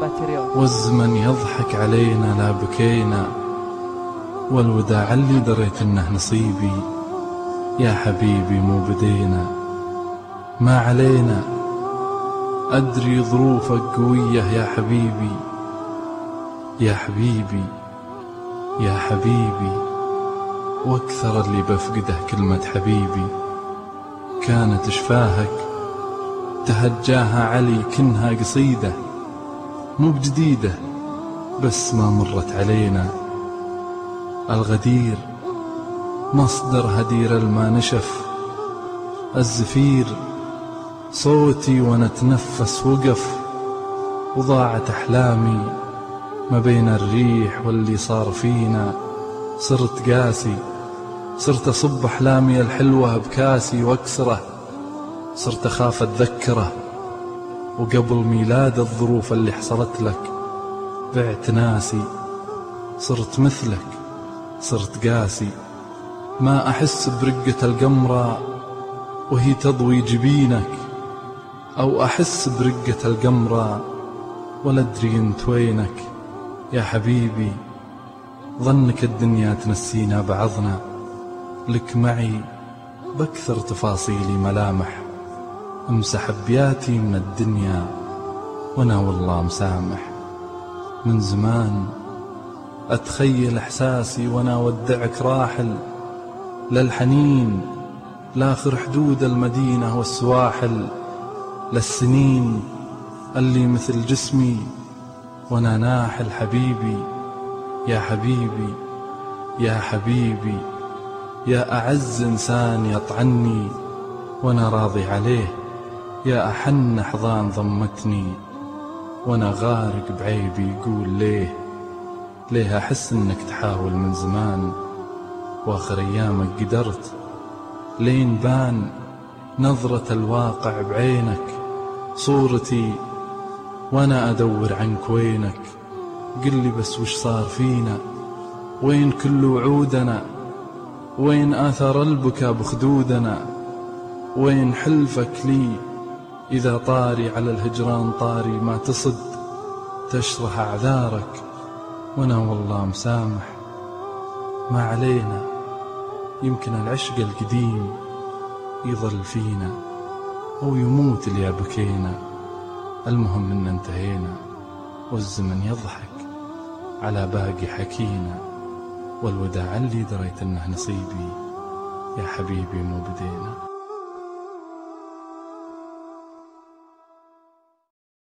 باتريون والزمن يضحك علينا لا بكينا. والوداع اللي دريت إنه نصيبي. يا حبيبي مو بدينا. ما علينا. أدري ظروفك قوية يا حبيبي. يا حبيبي. يا حبيبي. وأكثر اللي بفقده كلمة حبيبي. كانت شفاهك تهجاها علي كنها قصيدة مو بجديدة بس ما مرت علينا. الغدير مصدر هدير الما نشف. الزفير صوتي وأنا اتنفس وقف. وضاعت أحلامي ما بين الريح واللي صار فينا. صرت قاسي صرت أصب أحلامي الحلوة بكاسي وأكسرة. صرت أخاف أتذكره. وقبل ميلاد الظروف اللي حصلت لك بعت ناسي صرت مثلك صرت قاسي. ما أحس برقة القمرة وهي تضوي جبينك أو أحس برقة القمرة ولا أدري أنت وينك. يا حبيبي ظنك الدنيا تنسينا بعضنا. لك معي بكثر تفاصيلي ملامح. امسح ابياتي من الدنيا وأنا والله مسامح. من زمان أتخيل إحساسي وأنا ودعك راحل للحنين لآخر حدود المدينة والسواحل للسنين اللي مثل جسمي وأنا ناحل حبيبي. يا حبيبي يا حبيبي يا أعز إنسان يطعني وأنا راضي عليه. يا أحن أحضان ضمتني وأنا غارق بعيبي يقول ليه؟ ليه أحس إنك تحاول من زمان؟ وآخر أيامك قدرت لين بان نظرة الواقع بعينك صورتي وأنا أدور عنك وينك قل لي بس وش صار فينا؟ وين كل وعودنا؟ وين آثر البكا بخدودنا؟ وين حلفك لي؟ إذا طاري على الهجران طاري ما تصد تشرح أعذارك وأنا والله مسامح. ما علينا يمكن العشق القديم يظل فينا أو يموت اللي بكينا المهم إن انتهينا والزمن يضحك على باقي حكينا. والوداع اللي دريت إنه نصيبي يا حبيبي مو بدينا.